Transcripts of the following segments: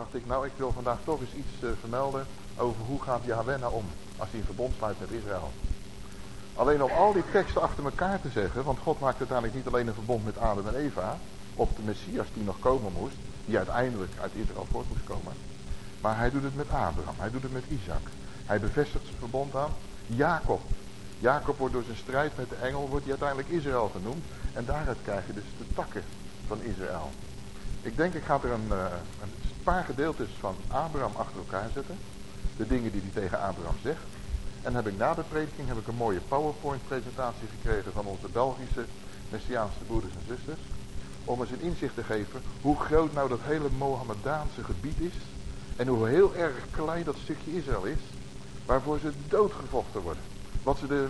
Dacht ik, nou ik wil vandaag toch eens iets uh, vermelden over hoe gaat Yahweh nou om als hij een verbond sluit met Israël. Alleen om al die teksten achter elkaar te zeggen, want God maakt uiteindelijk niet alleen een verbond met Adam en Eva, op de Messias die nog komen moest, die uiteindelijk uit Israël voort moest komen. Maar hij doet het met Abraham, hij doet het met Isaac. Hij bevestigt zijn verbond aan Jacob. Jacob wordt door zijn strijd met de engel, wordt hij uiteindelijk Israël genoemd. En daaruit krijg je dus de takken van Israël. Ik denk, ik ga er een, uh, een paar gedeeltes van Abraham achter elkaar zetten. De dingen die hij tegen Abraham zegt. En heb ik na de prediking heb ik een mooie PowerPoint presentatie gekregen van onze Belgische Messiaanse broeders en zusters. Om eens een inzicht te geven hoe groot nou dat hele Mohammedaanse gebied is. En hoe heel erg klein dat stukje Israël is. Waarvoor ze doodgevochten worden. Wat ze de,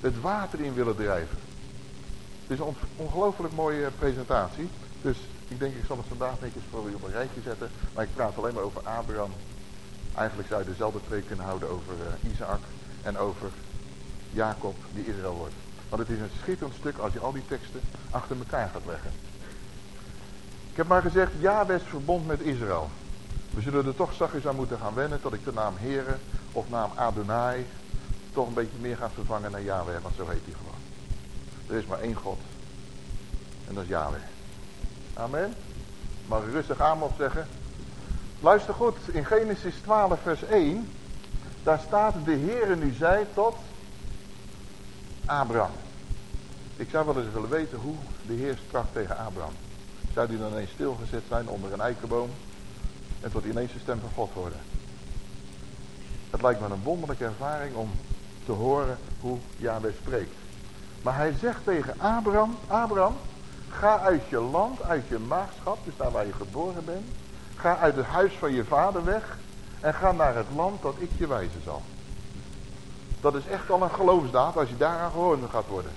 het water in willen drijven. Het is een ongelooflijk mooie presentatie. Dus ik denk ik zal het vandaag netjes voor op een rijtje zetten. Maar ik praat alleen maar over Abraham. Eigenlijk zou je dezelfde twee kunnen houden over uh, Isaac en over Jacob die Israël wordt. Want het is een schitterend stuk als je al die teksten achter elkaar gaat leggen. Ik heb maar gezegd, Jahwes verbond met Israël. We zullen er toch zachtjes aan moeten gaan wennen tot ik de naam Heren of naam Adonai toch een beetje meer ga vervangen naar Yahweh, want zo heet hij gewoon. Er is maar één God. En dat is Yahweh. Amen. Mag ik rustig aan zeggen? Luister goed, in Genesis 12 vers 1, daar staat de Heere nu zei tot Abraham. Ik zou wel eens willen weten hoe de Heer sprak tegen Abraham. Zou hij dan ineens stilgezet zijn onder een eikenboom en tot ineens de stem van God hoorde? Het lijkt me een wonderlijke ervaring om te horen hoe Yahweh spreekt. Maar hij zegt tegen Abraham, Abraham, ga uit je land, uit je maagschap, dus daar waar je geboren bent. Ga uit het huis van je vader weg en ga naar het land dat ik je wijzen zal. Dat is echt al een geloofsdaad als je daaraan gehoord gaat worden.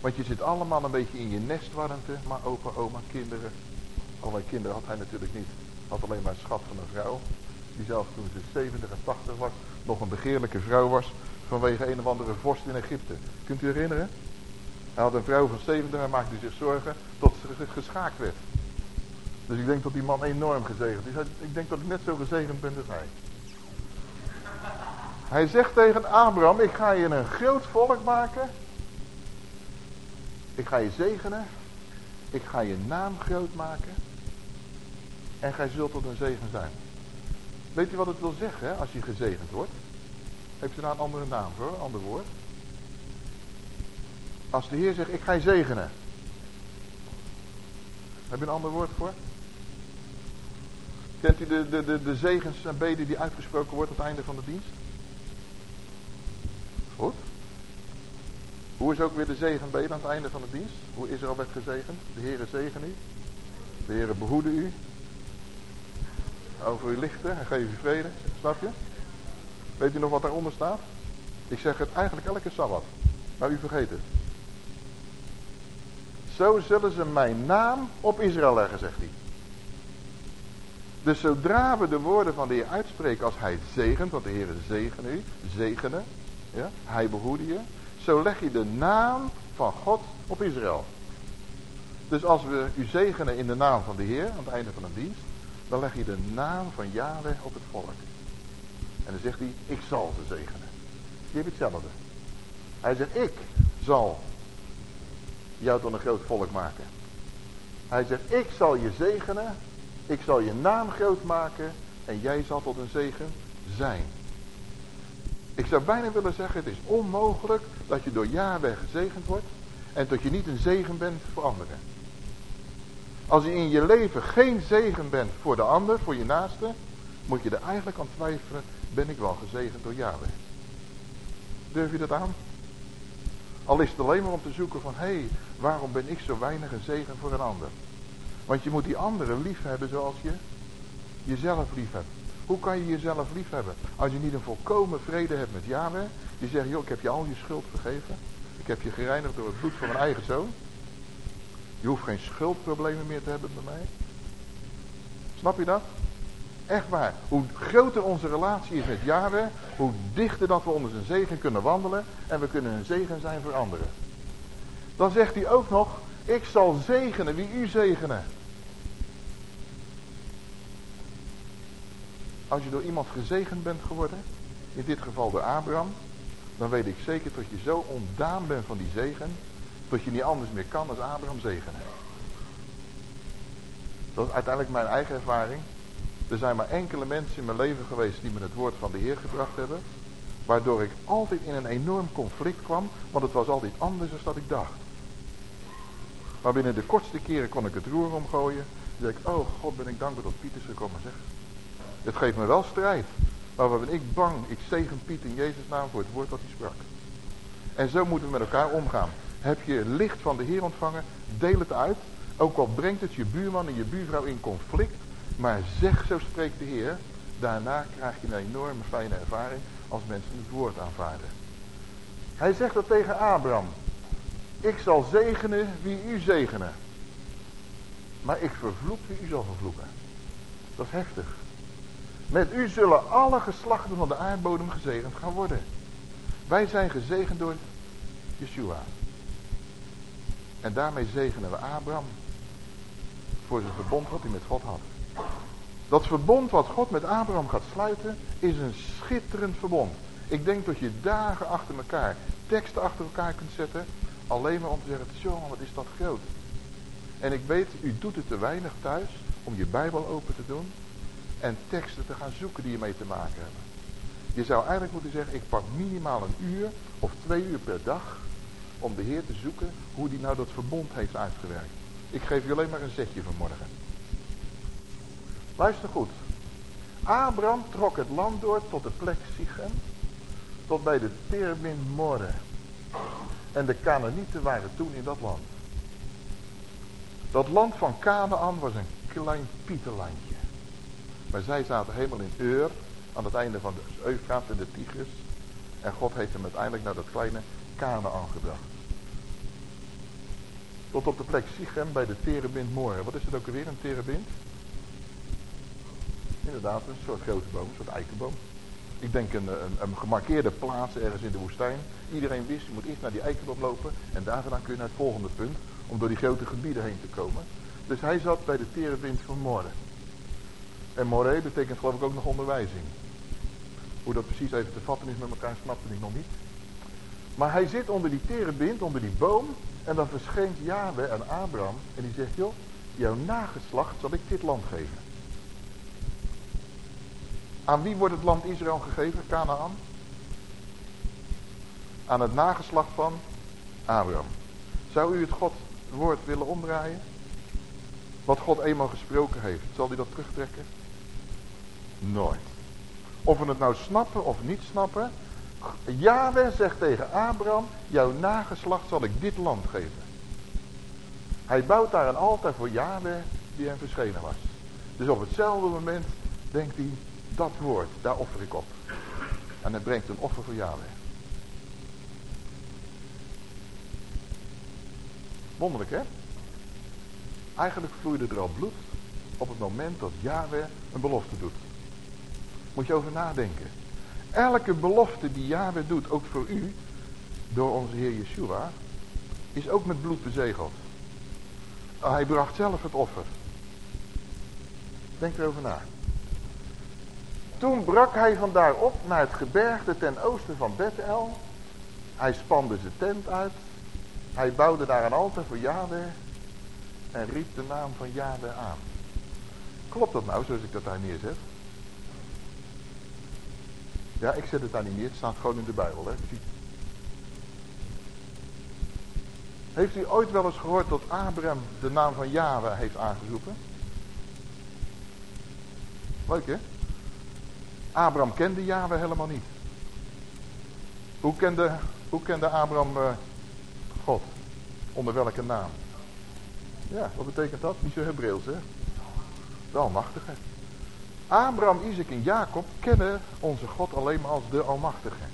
Want je zit allemaal een beetje in je nestwarmte, maar opa, oma, kinderen. Oh, mijn kinderen had hij natuurlijk niet. Had alleen maar een schat van een vrouw. Die zelfs toen ze 70 en 80 was, nog een begeerlijke vrouw was. Vanwege een of andere vorst in Egypte. Kunt u herinneren? Hij had een vrouw van 70 en maakte zich zorgen tot ze geschaakt werd. Dus ik denk dat die man enorm gezegend is. Ik denk dat ik net zo gezegend ben als hij. Hij zegt tegen Abraham, ik ga je een groot volk maken. Ik ga je zegenen. Ik ga je naam groot maken. En gij zult tot een zegen zijn. Weet u wat het wil zeggen als je gezegend wordt? Heeft u daar een andere naam voor, een ander woord? Als de Heer zegt, ik ga je zegenen. Heb je een ander woord voor? Kent u de, de, de, de zegens en beden die uitgesproken wordt aan het einde van de dienst? Goed. Hoe is ook weer de zegenbeden aan het einde van de dienst? Hoe Israël werd gezegend? De Heere zegen u. De Heere behoede u. Over u lichten en geef u vrede. Snap je? Weet u nog wat daaronder staat? Ik zeg het eigenlijk elke Sabbat. Maar u vergeet het. Zo zullen ze mijn naam op Israël leggen, zegt hij. Dus zodra we de woorden van de Heer uitspreken als hij zegent, want de Heer zegen u, zegenen, ja, hij behoede je, zo leg je de naam van God op Israël. Dus als we u zegenen in de naam van de Heer, aan het einde van een dienst, dan leg je de naam van Yahweh op het volk. En dan zegt hij, ik zal ze zegenen. Je hebt hetzelfde. Hij zegt, ik zal jou tot een groot volk maken. Hij zegt, ik zal je zegenen, ik zal je naam groot maken en jij zal tot een zegen zijn. Ik zou bijna willen zeggen, het is onmogelijk dat je door Yahweh gezegend wordt en dat je niet een zegen bent voor anderen. Als je in je leven geen zegen bent voor de ander, voor je naaste, moet je er eigenlijk aan twijfelen, ben ik wel gezegend door Yahweh. Durf je dat aan? Al is het alleen maar om te zoeken van, hé, hey, waarom ben ik zo weinig een zegen voor een ander? Want je moet die anderen lief hebben zoals je jezelf lief hebt. Hoe kan je jezelf lief hebben? Als je niet een volkomen vrede hebt met Yahweh. Je zegt, joh, ik heb je al je schuld vergeven. Ik heb je gereinigd door het bloed van mijn eigen zoon. Je hoeft geen schuldproblemen meer te hebben bij mij. Snap je dat? Echt waar. Hoe groter onze relatie is met Yahweh, hoe dichter dat we onder zijn zegen kunnen wandelen en we kunnen een zegen zijn voor anderen. Dan zegt hij ook nog, ik zal zegenen wie u zegenen. Als je door iemand gezegend bent geworden, in dit geval door Abraham, dan weet ik zeker dat je zo ontdaan bent van die zegen, dat je niet anders meer kan dan Abraham zegenen. Dat is uiteindelijk mijn eigen ervaring. Er zijn maar enkele mensen in mijn leven geweest die me het woord van de Heer gebracht hebben. Waardoor ik altijd in een enorm conflict kwam, want het was altijd anders dan dat ik dacht. Maar binnen de kortste keren kon ik het roer omgooien. Dan zeg ik, oh God ben ik dankbaar dat Piet is gekomen zeg. Het geeft me wel strijd. Maar wat ben ik bang, ik zegen Piet in Jezus naam voor het woord dat hij sprak. En zo moeten we met elkaar omgaan. Heb je licht van de Heer ontvangen, deel het uit. Ook al brengt het je buurman en je buurvrouw in conflict. Maar zeg, zo spreekt de Heer. Daarna krijg je een enorme fijne ervaring als mensen het woord aanvaarden. Hij zegt dat tegen Abraham. Ik zal zegenen wie u zegenen. Maar ik vervloek wie u zal vervloeken. Dat is heftig. Met u zullen alle geslachten van de aardbodem gezegend gaan worden. Wij zijn gezegend door Yeshua. En daarmee zegenen we Abraham. Voor zijn verbond wat hij met God had. Dat verbond wat God met Abraham gaat sluiten is een schitterend verbond. Ik denk dat je dagen achter elkaar, teksten achter elkaar kunt zetten. Alleen maar om te zeggen, jongen wat is dat groot. En ik weet, u doet het te weinig thuis om je Bijbel open te doen. En teksten te gaan zoeken die je mee te maken hebben. Je zou eigenlijk moeten zeggen, ik pak minimaal een uur of twee uur per dag om de Heer te zoeken hoe die nou dat verbond heeft uitgewerkt. Ik geef je alleen maar een zetje vanmorgen. Luister goed. Abraham trok het land door tot de plek Sichem, tot bij de Terbin Morre. En de Canaanieten waren toen in dat land. Dat land van Canaan was een klein pieterlandje. Maar zij zaten helemaal in Ur, aan het einde van de Eufraat en de Tigris. En God heeft hem uiteindelijk naar dat kleine Canaan gebracht. Tot op de plek Sichem bij de Terebint. Wat is het ook alweer, een Terebint? Inderdaad, een soort grote boom, een soort eikenboom. Ik denk een, een, gemarkeerde plaats ergens in de woestijn. Iedereen wist, je moet eerst naar die eikenboom lopen. En daar vandaan kun je naar het volgende punt. Om door die grote gebieden heen te komen. Dus hij zat bij de terebint van Morre. En Morre betekent geloof ik ook nog onderwijzing. Hoe dat precies even te vatten is met elkaar snapte ik nog niet. Maar hij zit onder die terebint, onder die boom. En dan verschijnt Yahweh aan Abraham. En die zegt, joh, jouw nageslacht zal ik dit land geven. Aan wie wordt het land Israël gegeven, Canaan? Aan het nageslacht van Abraham. Zou u het God woord willen omdraaien? Wat God eenmaal gesproken heeft, zal hij dat terugtrekken? Nooit. Of we het nou snappen of niet snappen. Yahweh zegt tegen Abraham, jouw nageslacht zal ik dit land geven. Hij bouwt daar een altaar voor Yahweh die hem verschenen was. Dus op hetzelfde moment denkt hij, dat woord, daar offer ik op. En hij brengt een offer voor Yahweh. Wonderlijk hè? Eigenlijk vloeide er al bloed op het moment dat Yahweh een belofte doet. Moet je over nadenken. Elke belofte die Yahweh doet, ook voor u, door onze Heer Yeshua, is ook met bloed bezegeld. Hij bracht zelf het offer. Denk erover na. Toen brak hij vandaar op naar het gebergte ten oosten van Bethel. Hij spande zijn tent uit. Hij bouwde daar een altaar voor Yahweh. En riep de naam van Yahweh aan. Klopt dat nou, zoals ik dat daar neerzet? Ja, ik zet het daar niet neer. Het staat gewoon in de Bijbel. Hè? Heeft u ooit wel eens gehoord dat Abraham de naam van Yahweh heeft aangeroepen? Leuk hè? Abraham kende Yahweh helemaal niet. Hoe kende, hoe kende Abraham uh, God? Onder welke naam? Ja, wat betekent dat? Niet zo Hebreeuws, hè? De Almachtige. Abraham, Isaac en Jacob kennen onze God alleen maar als de Almachtige.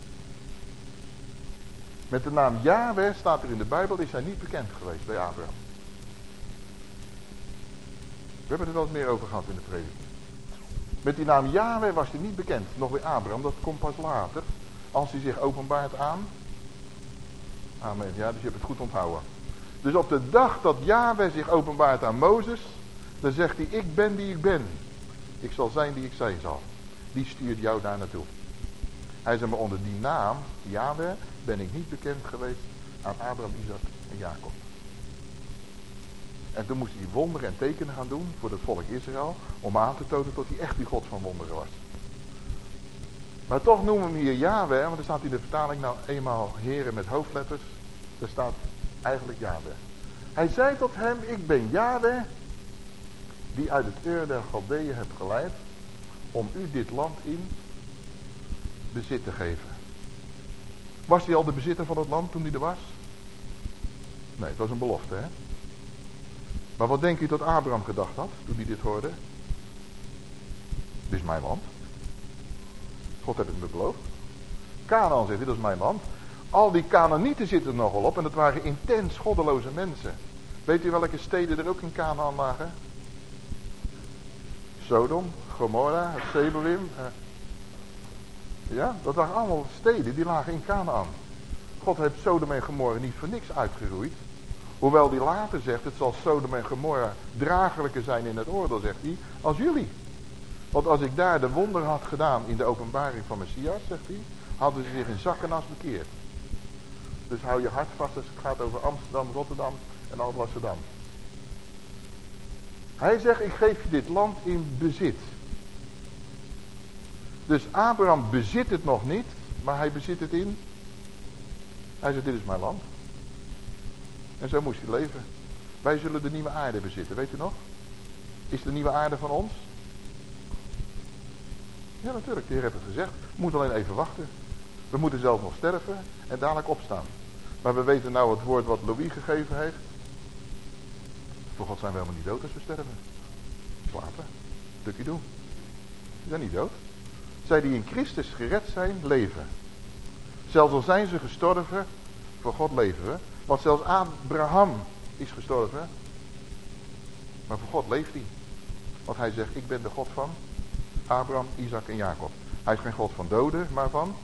Met de naam Yahweh staat er in de Bijbel, is hij niet bekend geweest bij Abraham. We hebben er wel eens meer over gehad in de prediking. Met die naam Yahweh was hij niet bekend. Nog bij Abraham, dat komt pas later. Als hij zich openbaart aan. Amen. Ja, dus je hebt het goed onthouden. Dus op de dag dat Yahweh zich openbaart aan Mozes. Dan zegt hij, ik ben die ik ben. Ik zal zijn die ik zijn zal. die stuurt jou daar naartoe. Hij zei, maar onder die naam, Yahweh, ben ik niet bekend geweest aan Abraham, Isaac en Jacob. En toen moest hij wonderen en tekenen gaan doen voor het volk Israël, om aan te tonen dat hij echt die God van wonderen was. Maar toch noemen we hem hier Yahweh, want er staat in de vertaling nou eenmaal heren met hoofdletters. Er staat eigenlijk Yahweh. Hij zei tot hem, ik ben Yahweh, die uit het Ur der Galdeeën hebt geleid, om u dit land in bezit te geven. Was hij al de bezitter van het land toen hij er was? Nee, het was een belofte, hè? Maar wat denk je dat Abraham gedacht had toen hij dit hoorde? Dit is mijn land. God heeft het me beloofd. Canaan zegt, dit is mijn land. Al die Canaanieten zitten er nogal op en dat waren intens goddeloze mensen. Weet u welke steden er ook in Canaan lagen? Sodom, Gomorra, Sebolim. Eh. Ja, dat waren allemaal steden die lagen in Canaan. God heeft Sodom en Gomorra niet voor niks uitgeroeid. Hoewel hij later zegt, het zal Sodom en Gomorra dragelijker zijn in het oordeel, zegt hij, als jullie. Want als ik daar de wonder had gedaan in de openbaring van Messias, zegt hij, hadden ze zich in zak en as bekeerd. Dus hou je hart vast als het gaat over Amsterdam, Rotterdam en Alblasserdam. Hij zegt, ik geef je dit land in bezit. Dus Abraham bezit het nog niet, maar hij bezit het in. Hij zegt, dit is mijn land. En zo moest hij leven. Wij zullen de nieuwe aarde bezitten, weet u nog? Is de nieuwe aarde van ons? Ja, natuurlijk, de Heer heeft het gezegd. We moeten alleen even wachten. We moeten zelf nog sterven en dadelijk opstaan. Maar we weten nou het woord wat Louis gegeven heeft. Voor God zijn we helemaal niet dood als we sterven. Slapen. Stukje doen. We zijn niet dood. Zij die in Christus gered zijn, leven. Zelfs al zijn ze gestorven, voor God leven we. Want zelfs Abraham is gestorven. Maar voor God leeft hij. Want hij zegt, ik ben de God van Abraham, Isaac en Jacob. Hij is geen God van doden, maar van...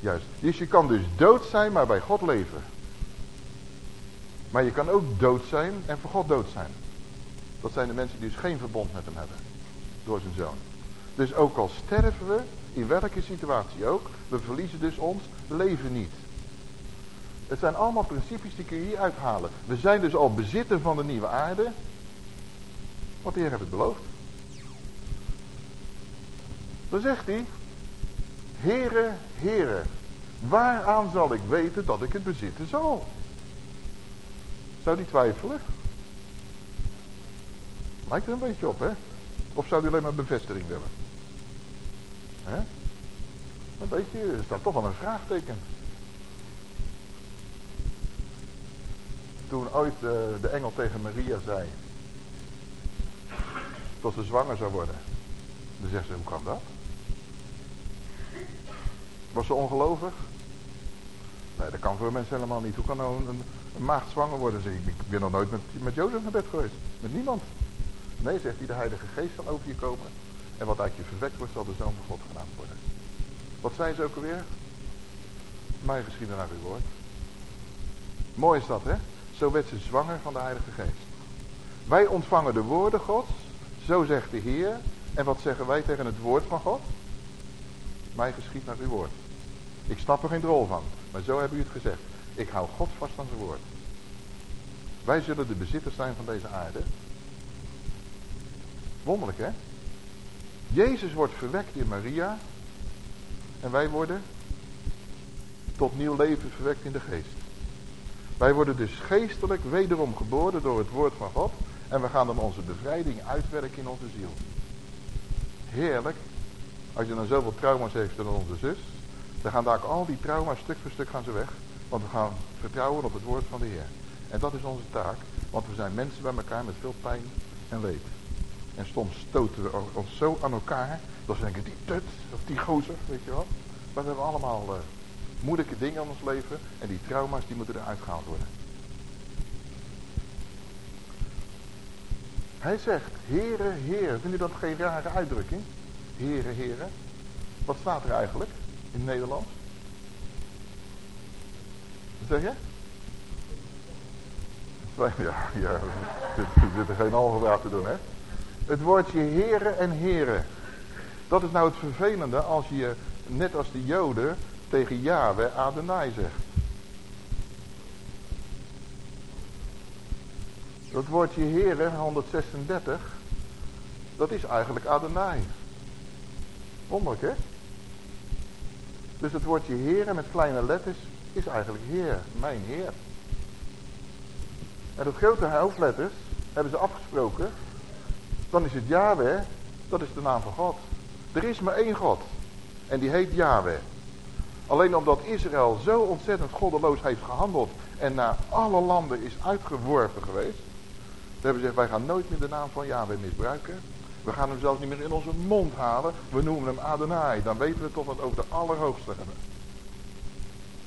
Juist. Dus je kan dus dood zijn, maar bij God leven. Maar je kan ook dood zijn en voor God dood zijn. Dat zijn de mensen die dus geen verbond met hem hebben. Door zijn zoon. Dus ook al sterven we, in welke situatie ook, we verliezen dus ons leven niet. Het zijn allemaal principes die kun je hier uithalen. We zijn dus al bezitter van de nieuwe aarde. Wat de Heer heeft het beloofd. Dan zegt hij, Heere, Heere, waaraan zal ik weten dat ik het bezitten zal? Zou die twijfelen? Lijkt er een beetje op, hè? Of zou die alleen maar bevestiging willen? Hè? Een beetje, er staat toch wel een vraagteken. Toen ooit de, de engel tegen Maria zei, tot ze zwanger zou worden. Dan zegt ze, hoe kan dat? Was ze ongelovig? Nee, dat kan voor mensen helemaal niet. Hoe kan nou een, een maagd zwanger worden? Zeg ik, ben nog nooit met, met Jozef naar bed geweest. Met niemand. Nee, zegt hij, de Heilige Geest zal over je komen. En wat uit je verwekt wordt, zal de Zoon van God genaamd worden. Wat zei ze ook alweer? Mij geschieden naar uw woord. Mooi is dat, hè? Zo werd ze zwanger van de Heilige Geest. Wij ontvangen de woorden Gods. Zo zegt de Heer. En wat zeggen wij tegen het woord van God? Mij geschiet naar uw woord. Ik snap er geen drol van. Maar zo hebben u het gezegd. Ik hou God vast aan zijn woord. Wij zullen de bezitters zijn van deze aarde. Wonderlijk hè? Jezus wordt verwekt in Maria. En wij worden tot nieuw leven verwekt in de geest. Wij worden dus geestelijk wederom geboren door het woord van God. En we gaan dan onze bevrijding uitwerken in onze ziel. Heerlijk. Als je dan zoveel trauma's heeft dan onze zus. Dan gaan daar al die trauma's stuk voor stuk gaan ze weg. Want we gaan vertrouwen op het woord van de Heer. En dat is onze taak. Want we zijn mensen bij elkaar met veel pijn en leed. En soms stoten we ons zo aan elkaar. Dat we denken, die tut of die gozer, weet je wel. Maar we hebben allemaal uh, moeilijke dingen in ons leven. En die trauma's die moeten eruit gehaald worden. Hij zegt, heren, heren. Vind je dat geen rare uitdrukking? Heren, heren. Wat staat er eigenlijk in het Nederlands? Wat zeg je? Ja, ja, er zit er geen algebra te doen, hè? Het woordje heren en heren. Dat is nou het vervelende als je, net als de joden, tegen Yahweh Adonai zegt. Dat woordje Heren, 136, dat is eigenlijk Adonai. Wonderlijk, hè? Dus het woordje Heren met kleine letters is eigenlijk Heer, mijn Heer. En dat grote hoofdletters hebben ze afgesproken. Dan is het Yahweh, dat is de naam van God. Er is maar één God. En die heet Yahweh. Alleen omdat Israël zo ontzettend goddeloos heeft gehandeld en naar alle landen is uitgeworpen geweest. Ze hebben gezegd, wij gaan nooit meer de naam van Yahweh misbruiken. We gaan hem zelfs niet meer in onze mond halen. We noemen hem Adonai. Dan weten we toch wat over de Allerhoogste hebben.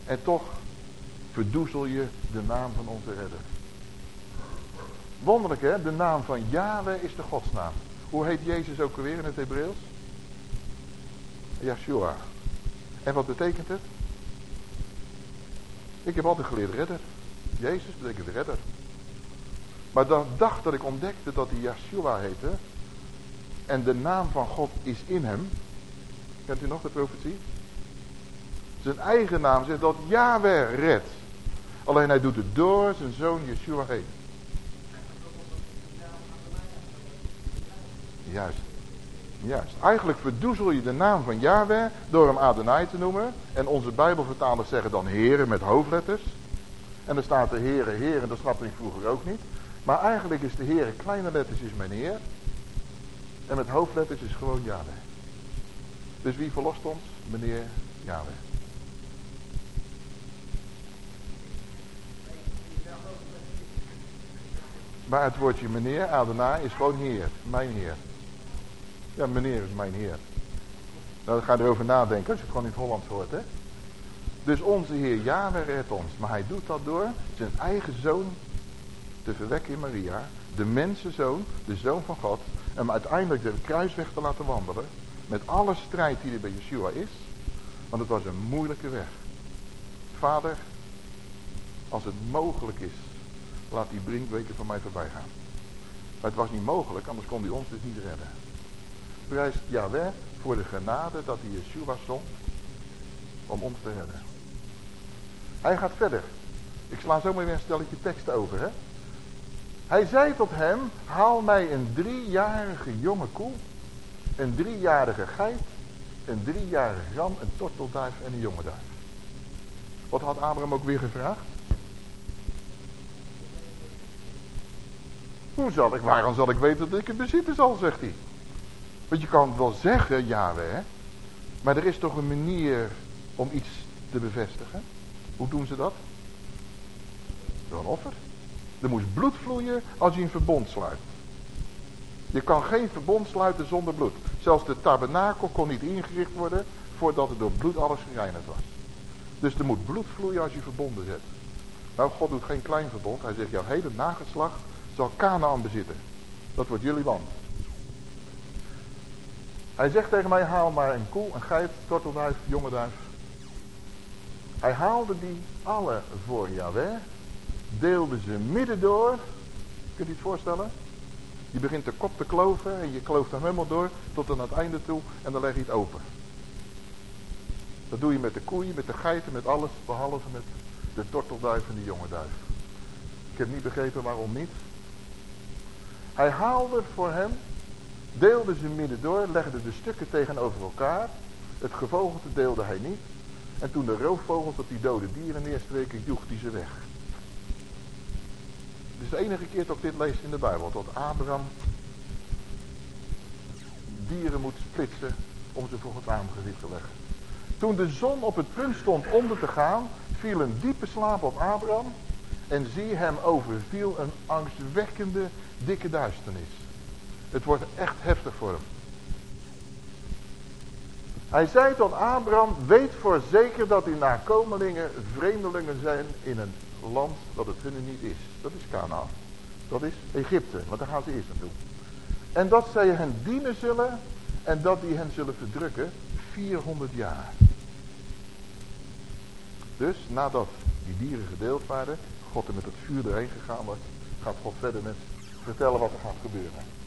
En toch verdoezel je de naam van onze redder. Wonderlijk hè, de naam van Yahweh is de godsnaam. Hoe heet Jezus ook alweer in het Hebreeuws? Yeshua. En wat betekent het? Ik heb altijd geleerd redder. Jezus betekent redder. Maar dan dacht dat ik ontdekte dat hij Yeshua heette. En de naam van God is in hem. Kent u nog de profetie? Zijn eigen naam zegt dat Yahweh redt. Alleen hij doet het door zijn zoon Yeshua heen. Juist. Juist. Eigenlijk verdoezel je de naam van Yahweh door hem Adonai te noemen. En onze Bijbelvertalers zeggen dan heren met hoofdletters. En dan staat de heren, heren, dat snapte ik vroeger ook niet. Maar eigenlijk is de heren kleine letters is mijn heer. En met hoofdletters is gewoon Yahweh. Dus wie verlost ons? Meneer Yahweh. Maar het woordje meneer, Adonai, is gewoon heer. Mijn heer. Ja, meneer is mijn heer. Nou, dan ga je erover nadenken als je het gewoon in het Hollands hoort, hè. Dus onze Heer Yahweh redt ons. Maar hij doet dat door zijn eigen zoon te verwekken in Maria. De mensenzoon, de zoon van God. Hem uiteindelijk de kruisweg te laten wandelen. Met alle strijd die er bij Yeshua is. Want het was een moeilijke weg. Vader, als het mogelijk is, laat die brinkweken van mij voorbij gaan. Maar het was niet mogelijk, anders kon hij ons dus niet redden. Prijs Yahweh voor de genade dat hij Yeshua zond om ons te redden. Hij gaat verder. Ik sla zo maar weer een stelletje teksten over. Hè? Hij zei tot hem, haal mij een driejarige jonge koe, een driejarige geit, een driejarige ram, een tortelduif en een jonge duif. Wat had Abraham ook weer gevraagd? Hoe zal ik, waarom zal ik weten dat ik het bezitten zal, zegt hij. Want je kan het wel zeggen, Yahweh, maar er is toch een manier om iets te bevestigen. Hoe doen ze dat? Door een offer. Er moest bloed vloeien als je een verbond sluit. Je kan geen verbond sluiten zonder bloed. Zelfs de tabernakel kon niet ingericht worden voordat er door bloed alles gereinigd was. Dus er moet bloed vloeien als je verbonden zet. Nou, God doet geen klein verbond. Hij zegt, jouw hele nageslacht zal Canaan bezitten. Dat wordt jullie land. Hij zegt tegen mij, haal maar een koe, een geit, tortelduif, jonge duif. Hij haalde die alle voor Yahweh, deelde ze midden door. Kunt u het voorstellen? Je begint de kop te kloven en je klooft hem helemaal door tot aan het einde toe en dan leg je het open. Dat doe je met de koeien, met de geiten, met alles, behalve met de tortelduif en de jonge duif. Ik heb niet begrepen waarom niet. Hij haalde voor hem deelde ze midden door, legde de stukken tegenover elkaar. Het gevogelte deelde hij niet. En toen de roofvogels op die dode dieren neerstreken, joeg hij ze weg. Het is de enige keer dat ik dit lees in de Bijbel. Dat Abraham dieren moet splitsen om ze voor het aangezicht te leggen. Toen de zon op het punt stond onder te gaan, viel een diepe slaap op Abraham. En zie hem overviel een angstwekkende dikke duisternis. Het wordt echt heftig voor hem. Hij zei tot Abraham, weet voor zeker dat die nakomelingen vreemdelingen zijn in een land dat het hunne niet is. Dat is Canaan. Dat is Egypte, want daar gaan ze eerst naartoe. En dat zij hen dienen zullen en dat die hen zullen verdrukken 400 jaar. Dus nadat die dieren gedeeld waren, God er met het vuur erheen gegaan was, gaat God verder met vertellen wat er gaat gebeuren.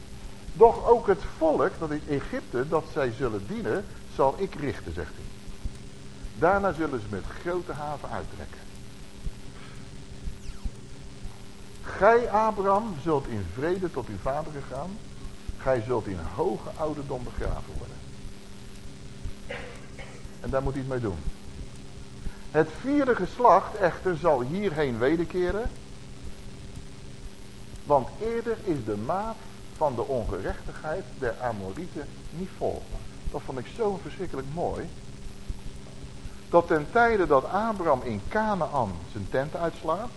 Doch ook het volk, dat is Egypte, dat zij zullen dienen, zal ik richten, zegt hij. Daarna zullen ze met grote haven uittrekken. Gij, Abraham, zult in vrede tot uw vader gaan. Gij zult in hoge ouderdom begraven worden. En daar moet hij iets mee doen. Het vierde geslacht echter zal hierheen wederkeren. Want eerder is de maat van de ongerechtigheid der Amorieten niet vol. Dat vond ik zo verschrikkelijk mooi. Dat ten tijde dat Abraham in Canaan zijn tent uitslaat,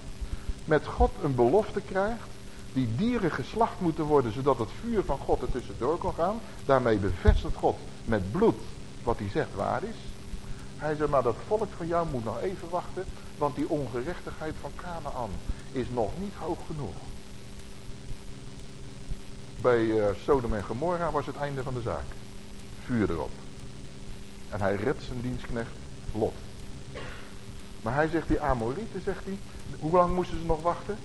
met God een belofte krijgt, die dieren geslacht moeten worden, zodat het vuur van God er tussendoor kan gaan. Daarmee bevestigt God met bloed wat hij zegt waar is. Hij zei, maar dat volk van jou moet nog even wachten, want die ongerechtigheid van Canaan is nog niet hoog genoeg. Bij uh, Sodom en Gomorra was het einde van de zaak. Vuur erop. En hij redt zijn dienstknecht Lot. Maar hij zegt, die Amorieten, zegt hij, hoe lang moesten ze nog wachten?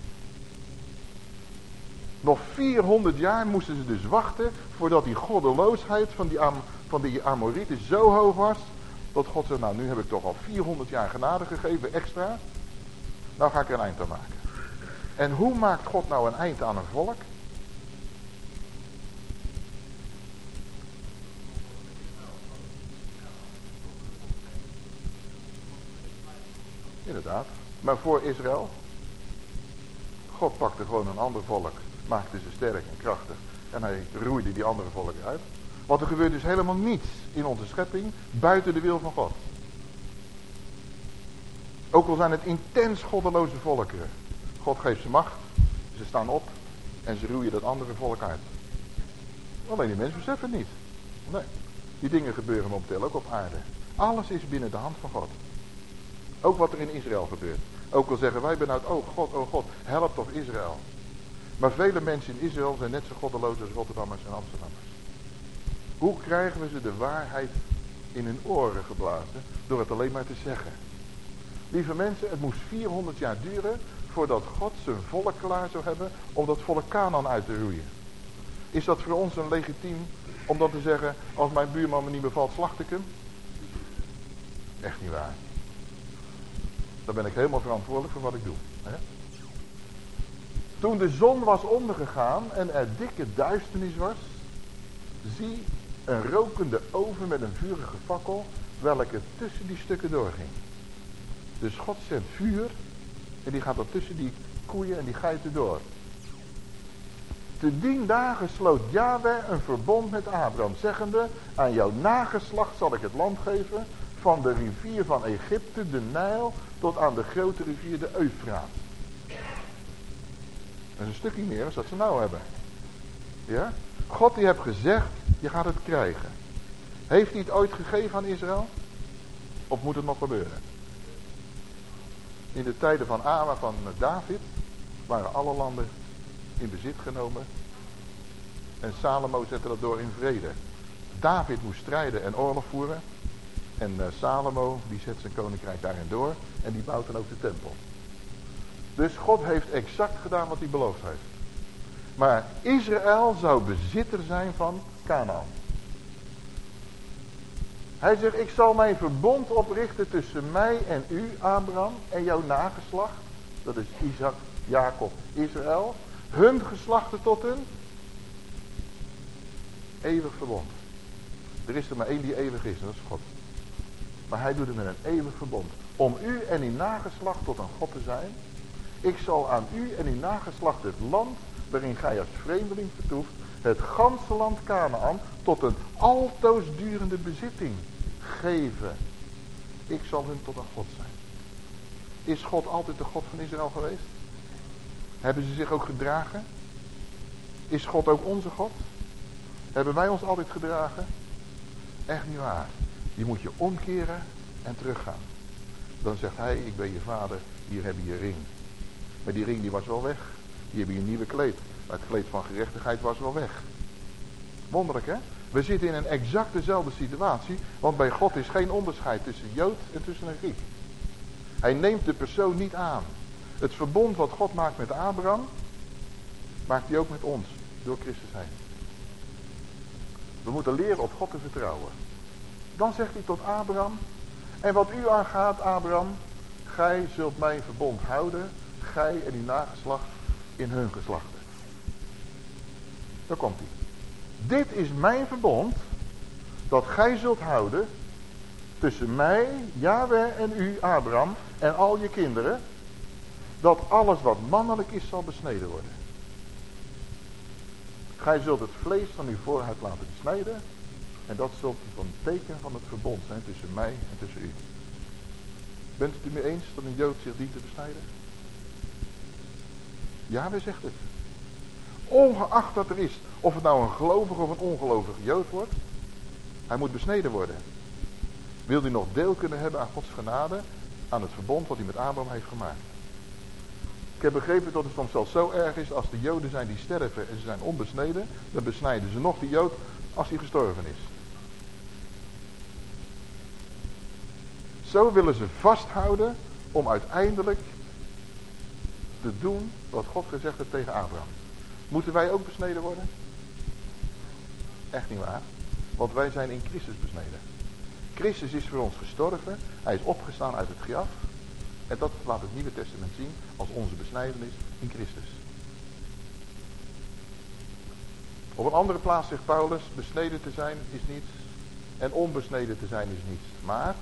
Nog 400 jaar moesten ze dus wachten voordat die goddeloosheid van die, Am van die Amorieten zo hoog was. Dat God zei, nou nu heb ik toch al 400 jaar genade gegeven extra. Nou ga ik er een eind aan maken. En hoe maakt God nou een eind aan een volk? Inderdaad. Maar voor Israël? God pakte gewoon een ander volk, maakte ze sterk en krachtig. En hij roeide die andere volken uit. Want er gebeurt dus helemaal niets in onze schepping buiten de wil van God. Ook al zijn het intens goddeloze volkeren. God geeft ze macht, ze staan op en ze roeien dat andere volk uit. Alleen die mensen beseffen het niet. Nee, die dingen gebeuren momenteel ook op aarde. Alles is binnen de hand van God. Ook wat er in Israël gebeurt. Ook al zeggen wij benauwd, oh God, oh God, help toch Israël. Maar vele mensen in Israël zijn net zo goddeloos als Rotterdammers en Amsterdammers. Hoe krijgen we ze de waarheid in hun oren geblazen? Door het alleen maar te zeggen. Lieve mensen, het moest 400 jaar duren voordat God zijn volk klaar zou hebben om dat volk Canaan uit te roeien. Is dat voor ons een legitiem om dan te zeggen, als mijn buurman me niet bevalt, slacht ik hem? Echt niet waar. Dan ben ik helemaal verantwoordelijk voor wat ik doe. Hè? Toen de zon was ondergegaan en er dikke duisternis was, zie een rokende oven met een vurige fakkel, welke tussen die stukken doorging. Dus God zendt vuur en die gaat er tussen die koeien en die geiten door. Te dien dagen sloot Yahweh een verbond met Abraham, zeggende, aan jouw nageslacht zal ik het land geven, van de rivier van Egypte, de Nijl, tot aan de grote rivier de Eufraat. Dat is een stukje meer dan dat ze nou hebben. Ja? God die heeft gezegd, je gaat het krijgen. Heeft hij het ooit gegeven aan Israël? Of moet het nog gebeuren? In de tijden van Ama van David waren alle landen in bezit genomen. En Salomo zette dat door in vrede. David moest strijden en oorlog voeren. En uh, Salomo die zet zijn koninkrijk daarin door. En die bouwt dan ook de tempel. Dus God heeft exact gedaan wat hij beloofd heeft. Maar Israël zou bezitter zijn van Canaan. Hij zegt, ik zal mijn verbond oprichten tussen mij en u, Abraham, en jouw nageslacht. Dat is Isaac, Jacob, Israël. Hun geslachten tot hun eeuwig verbond. Er is er maar één die eeuwig is, en dat is God. Maar hij doet het met een eeuwig verbond. Om u en uw nageslacht tot een God te zijn. Ik zal aan u en uw nageslacht het land waarin gij als vreemdeling vertoeft, het ganse land Canaan, tot een altoos durende bezitting geven. Ik zal hun tot een God zijn. Is God altijd de God van Israël geweest? Hebben ze zich ook gedragen? Is God ook onze God? Hebben wij ons altijd gedragen? Echt niet waar. Je moet je omkeren en teruggaan. Dan zegt hij, ik ben je vader, hier heb je je ring. Maar die ring die was wel weg. Hier heb je nieuwe kleed. Maar het kleed van gerechtigheid was wel weg. Wonderlijk hè? We zitten in een exact dezelfde situatie. Want bij God is geen onderscheid tussen Jood en tussen een Griek. Hij neemt de persoon niet aan. Het verbond wat God maakt met Abraham. Maakt hij ook met ons. Door Christus heen. We moeten leren op God te vertrouwen. Dan zegt hij tot Abraham. En wat u aangaat, Abraham. Gij zult mijn verbond houden. Gij en uw nageslacht in hun geslachten. Daar komt hij. Dit is mijn verbond. Dat gij zult houden. Tussen mij, Yahweh en u, Abraham. En al je kinderen. Dat alles wat mannelijk is zal besneden worden. Gij zult het vlees van uw voorhuid laten besnijden. En dat zult een teken van het verbond zijn tussen mij en tussen u. Bent u het mee eens dat een Jood zich dient te besnijden? Ja, wij zegt het. Ongeacht dat er is, of het nou een gelovige of een ongelovige Jood wordt, hij moet besneden worden. Wil hij nog deel kunnen hebben aan Gods genade, aan het verbond wat hij met Abraham heeft gemaakt. Ik heb begrepen dat het soms zelfs zo erg is als de joden zijn die sterven en ze zijn onbesneden. Dan besnijden ze nog die jood als hij gestorven is. Zo willen ze vasthouden om uiteindelijk te doen wat God gezegd heeft tegen Abraham. Moeten wij ook besneden worden? Echt niet waar. Want wij zijn in Christus besneden. Christus is voor ons gestorven. Hij is opgestaan uit het graf. En dat laat het Nieuwe Testament zien als onze besnijdenis in Christus. Op een andere plaats zegt Paulus, besneden te zijn is niets en onbesneden te zijn is niets. Maar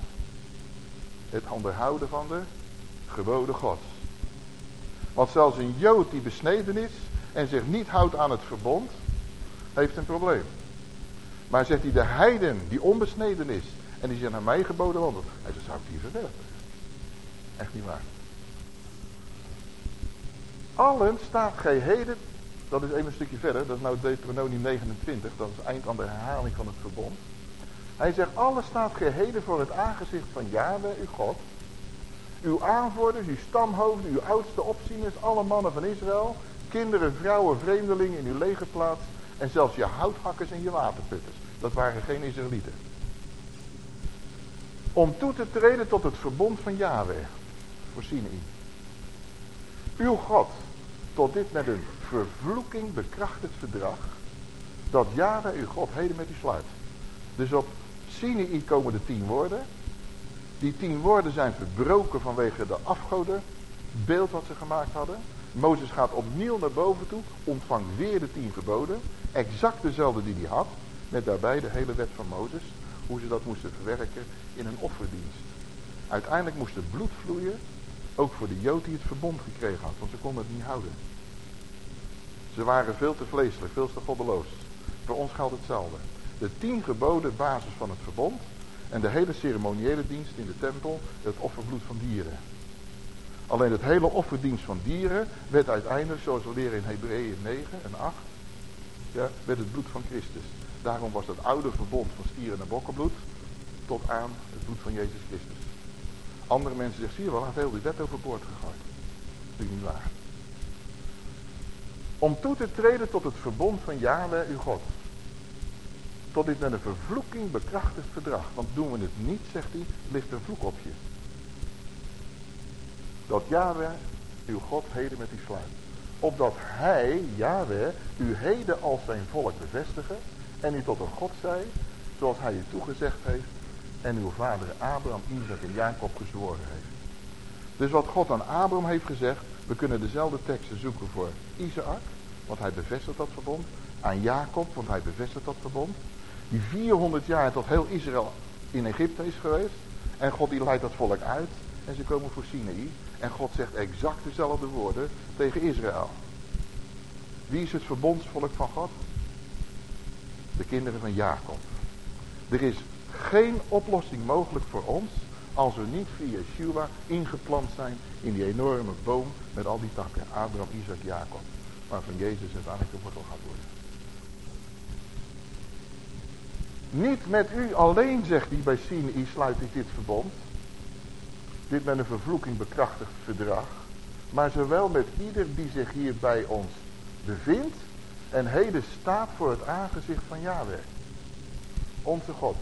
het onderhouden van de geboden Gods. Want zelfs een Jood die besneden is en zich niet houdt aan het verbond, heeft een probleem. Maar zegt hij de heiden die onbesneden is en die zich naar mij geboden wandelt, hij zou ik die verwerpen. Echt niet waar. Allen staat gij heden, dat is even een stukje verder, dat is nou Deuteronomium 29, dat is eind aan de herhaling van het verbond. Hij zegt, alles staat geheden voor het aangezicht van Yahweh, uw God. Uw aanvoerders, uw stamhoofden, uw oudste opzieners, alle mannen van Israël. Kinderen, vrouwen, vreemdelingen in uw legerplaats. En zelfs je houthakkers en je waterputters. Dat waren geen Israëlieten. Om toe te treden tot het verbond van Yahweh voor Sinai. Uw God, tot dit met een vervloeking bekrachtigd verdrag, dat Yahweh uw God heden met u sluit. Dus op Sinai komen de tien woorden. Die tien woorden zijn verbroken vanwege de afgoden, beeld wat ze gemaakt hadden. Mozes gaat opnieuw naar boven toe, ontvangt weer de tien geboden. Exact dezelfde die hij had, met daarbij de hele wet van Mozes. Hoe ze dat moesten verwerken in een offerdienst. Uiteindelijk moest er bloed vloeien ook voor de Jood die het verbond gekregen had, want ze konden het niet houden. Ze waren veel te vleeselijk, veel te goddeloos. Voor ons geldt hetzelfde. De tien geboden basis van het verbond en de hele ceremoniële dienst in de tempel, het offerbloed van dieren. Alleen het hele offerdienst van dieren werd uiteindelijk, zoals we leren in Hebreeën 9 en 8, ja, werd het bloed van Christus. Daarom was het oude verbond van stieren en bokkenbloed tot aan het bloed van Jezus Christus. Andere mensen zeggen, zie je wel, hij heel die wet overboord gegooid. Dat is niet waar. Om toe te treden tot het verbond van Yahweh uw God. Tot dit met een vervloeking bekrachtigd verdrag. Want doen we het niet, zegt hij, ligt een vloek op je. Dat Yahweh uw God heden met u sluit. Opdat hij, Yahweh, u heden als zijn volk bevestigen. En u tot een God zij, zoals hij u toegezegd heeft en uw vader Abraham, Isaac en Jacob gezworen heeft. Dus wat God aan Abraham heeft gezegd, we kunnen dezelfde teksten zoeken voor Isaac, want hij bevestigt dat verbond. Aan Jacob, want hij bevestigt dat verbond. Die 400 jaar tot heel Israël in Egypte is geweest. En God die leidt dat volk uit. En ze komen voor Sinaï. En God zegt exact dezelfde woorden tegen Israël. Wie is het verbondsvolk van God? De kinderen van Jacob. Er is geen oplossing mogelijk voor ons als we niet via Yeshua ingeplant zijn in die enorme boom met al die takken. Abraham, Isaac, Jacob. Waarvan Jezus uiteindelijk de wortel gaat worden. Niet met u alleen, zegt hij bij Sinai, sluit ik dit verbond. Dit met een vervloeking bekrachtigd verdrag. Maar zowel met ieder die zich hier bij ons bevindt. En heden staat voor het aangezicht van Yahweh. Onze God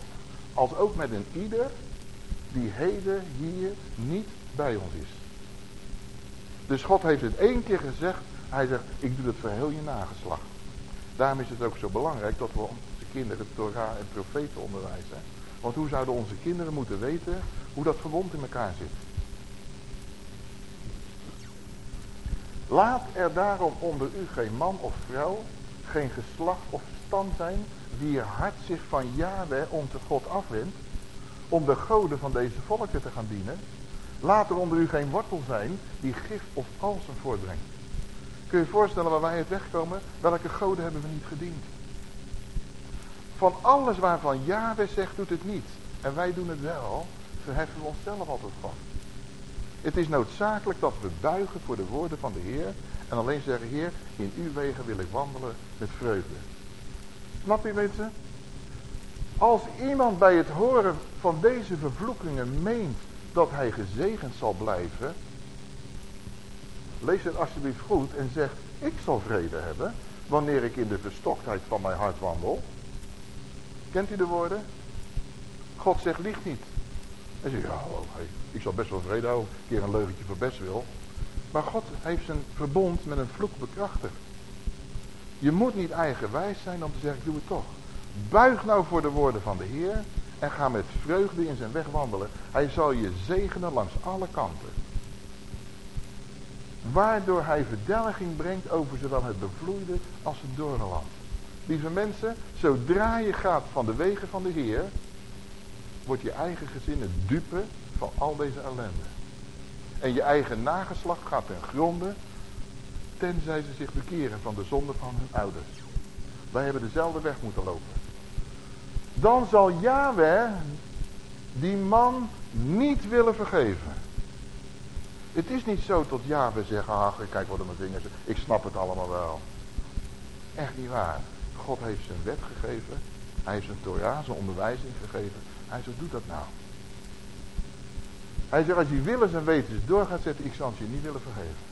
als ook met een ieder die heden hier niet bij ons is. Dus God heeft het één keer gezegd. Hij zegt, ik doe het voor heel je nageslacht. Daarom is het ook zo belangrijk dat we, kinderen Torah en profeten onderwijzen. Want hoe zouden onze kinderen moeten weten hoe dat verbond in elkaar zit? Laat er daarom onder u geen man of vrouw, geen geslacht of stand zijn, die hart zich van Yahweh onze God afwendt, om de goden van deze volken te gaan dienen. Laat er onder u geen wortel zijn die gif of alsem voortbrengt. Kun je je voorstellen waar wij het wegkomen? Welke goden hebben we niet gediend? Van alles waarvan Yahweh zegt, doet het niet. En wij doen het wel, verheffen we onszelf altijd van. Het is noodzakelijk dat we buigen voor de woorden van de Heer. En alleen zeggen, Heer, in uw wegen wil ik wandelen met vreugde. Snap je mensen? Als iemand bij het horen van deze vervloekingen meent dat hij gezegend zal blijven. Lees het alsjeblieft goed en zeg, ik zal vrede hebben wanneer ik in de verstoktheid van mijn hart wandel. Kent u de woorden? God zegt, liegt niet. En zegt, ja, oh, ik zal best wel vrede houden, een keer een leugentje voor best wil. Maar God heeft zijn verbond met een vloek bekrachtigd. Je moet niet eigenwijs zijn om te zeggen, ik doe het toch. Buig nou voor de woorden van de Heer en ga met vreugde in zijn weg wandelen. Hij zal je zegenen langs alle kanten. Waardoor hij verdelging brengt over zowel het bevloeide als het doornland. Lieve mensen, zodra je gaat van de wegen van de Heer, wordt je eigen gezin het dupe van al deze ellende. En je eigen nageslacht gaat ten gronde, tenzij ze zich bekeren van de zonde van hun ouders. Wij hebben dezelfde weg moeten lopen. Dan zal Yahweh die man niet willen vergeven. Het is niet zo tot Yahweh zegt, ach, kijk wat er mijn vingers Ik snap het allemaal wel. Echt niet waar. God heeft zijn wet gegeven. Hij heeft zijn Torah, zijn onderwijzing gegeven. Hij zegt, doe dat nou. Hij zegt, als je willens en wetens door gaat zetten, ik zal het je niet willen vergeven.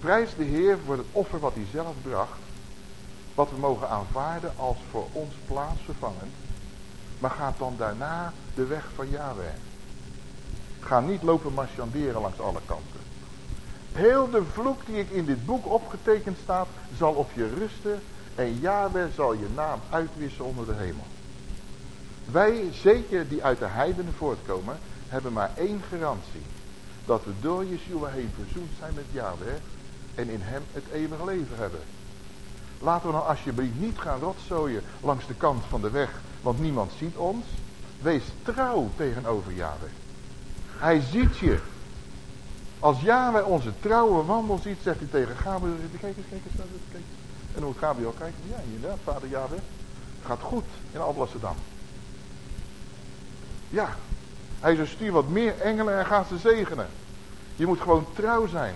Prijs de Heer voor het offer wat hij zelf bracht. Wat we mogen aanvaarden als voor ons plaatsvervangend. Maar ga dan daarna de weg van Yahweh. Ga niet lopen marchanderen langs alle kanten. Heel de vloek die ik in dit boek opgetekend staat, zal op je rusten. En Yahweh zal je naam uitwissen onder de hemel. Wij, zeker die uit de heidenen voortkomen, hebben maar één garantie. Dat we door Yeshua heen verzoend zijn met Yahweh en in hem het eeuwige leven hebben. Laten we nou alsjeblieft niet gaan rotzooien langs de kant van de weg, want niemand ziet ons. Wees trouw tegenover Yahweh. Hij ziet je. Als Yahweh onze trouwe wandel ziet, zegt hij tegen Gabriel, kijk eens, kijk eens, kijk eens. En hoe Gabriel kijkt, ja inderdaad, vader Yahweh, gaat goed in Alblasserdam. Ja, hij zegt, stuur wat meer engelen en ga ze zegenen. Je moet gewoon trouw zijn.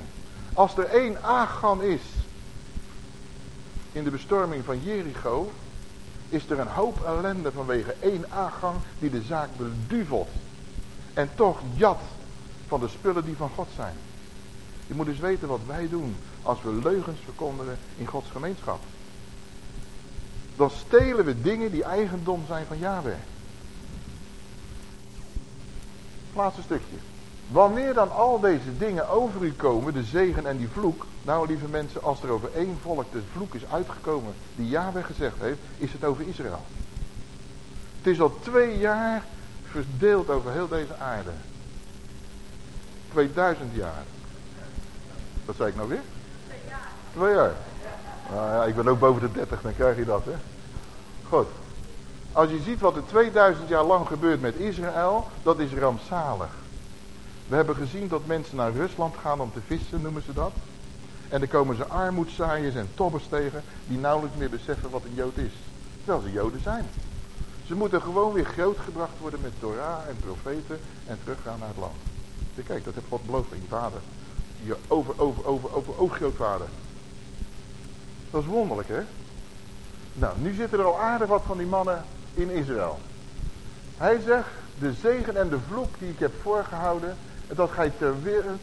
Als er één Agan is in de bestorming van Jericho, is er een hoop ellende vanwege één aangang die de zaak beduvelt. En toch jat van de spullen die van God zijn. Je moet dus weten wat wij doen als we leugens verkondigen in Gods gemeenschap. Dan stelen we dingen die eigendom zijn van Yahweh. Laatste stukje. Wanneer dan al deze dingen over u komen, de zegen en die vloek. Nou lieve mensen, als er over één volk de vloek is uitgekomen die Yahweh gezegd heeft, is het over Israël. Het is al twee jaar verdeeld over heel deze aarde. 2000 jaar. Wat zei ik nou weer? Twee jaar. Nou ja, ik ben ook boven de 30, dan krijg je dat hè. Goed. Als je ziet wat er 2000 jaar lang gebeurt met Israël, dat is rampzalig. We hebben gezien dat mensen naar Rusland gaan om te vissen, noemen ze dat. En dan komen ze armoedzaaiers en tobbers tegen die nauwelijks meer beseffen wat een Jood is. Terwijl ze Joden zijn. Ze moeten gewoon weer grootgebracht worden met Torah en profeten en teruggaan naar het land. Kijk, dat heeft God beloofd aan je vader. Je over, over, over, over, overgrootvader. Dat is wonderlijk, hè? Nou, nu zitten er al aardig wat van die mannen in Israël. Hij zegt, de zegen en de vloek die ik heb voorgehouden, dat gij ter,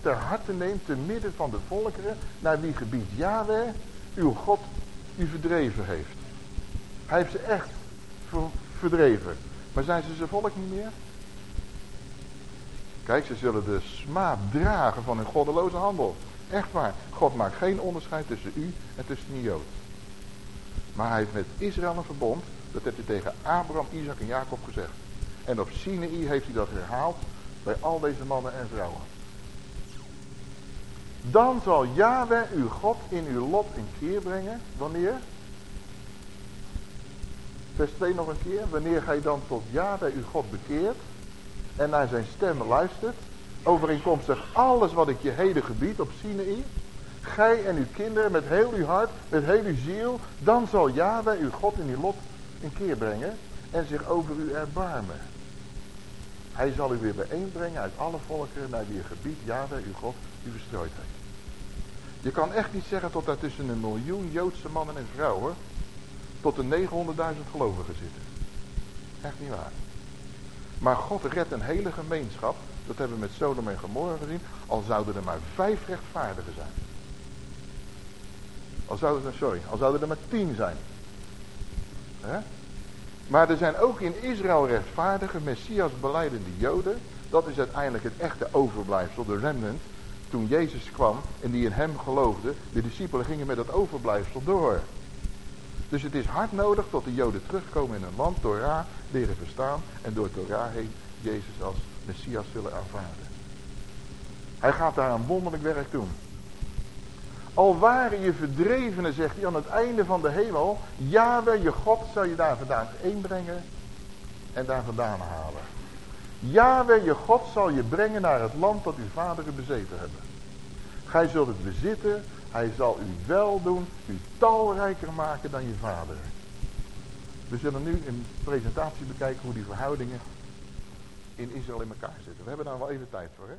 ter harte neemt te midden van de volkeren, naar wie gebied Yahweh, uw God, u verdreven heeft. Hij heeft ze echt verdreven. Maar zijn ze zijn volk niet meer? Kijk, ze zullen de smaad dragen van hun goddeloze handel. Echt waar. God maakt geen onderscheid tussen u en tussen een Jood. Maar hij heeft met Israël een verbond. Dat heeft hij tegen Abraham, Isaac en Jacob gezegd. En op Sinai heeft hij dat herhaald bij al deze mannen en vrouwen. Dan zal Yahweh uw God in uw lot een keer brengen. Wanneer? Vers 2 nog een keer. Wanneer gij dan tot Yahweh uw God bekeert en naar zijn stem luistert, overeenkomstig alles wat ik je heden gebied op Sinai, gij en uw kinderen met heel uw hart, met heel uw ziel, dan zal Yahweh uw God in uw lot een keer brengen en zich over u erbarmen. Hij zal u weer bijeenbrengen uit alle volkeren naar wie gebied Yahweh uw God u verstrooid heeft. Je kan echt niet zeggen tot daar tussen een miljoen Joodse mannen en vrouwen tot de 900.000 gelovigen zitten. Echt niet waar. Maar God redt een hele gemeenschap. Dat hebben we met Sodom en Gomorra gezien. Al zouden er maar vijf rechtvaardigen zijn. Al zouden er, sorry, al zouden er maar tien zijn. Maar er zijn ook in Israël rechtvaardige, Messias beleidende Joden. Dat is uiteindelijk het echte overblijfsel, de remnant. Toen Jezus kwam en die in hem geloofde, de discipelen gingen met dat overblijfsel door. Dus het is hard nodig tot de Joden terugkomen in hun land, Torah leren verstaan en door Torah heen Jezus als Messias zullen aanvaarden. Hij gaat daar een wonderlijk werk doen. Al waren je verdrevenen, zegt hij aan het einde van de hemel, Yahweh, je God, zal je daar vandaan inbrengen en daar vandaan halen. Yahweh, je God, zal je brengen naar het land dat uw vaderen bezeten hebben. Gij zult het bezitten, hij zal u wel doen, u talrijker maken dan je vader. We zullen nu een presentatie bekijken hoe die verhoudingen in Israël in elkaar zitten. We hebben daar wel even tijd voor, hè?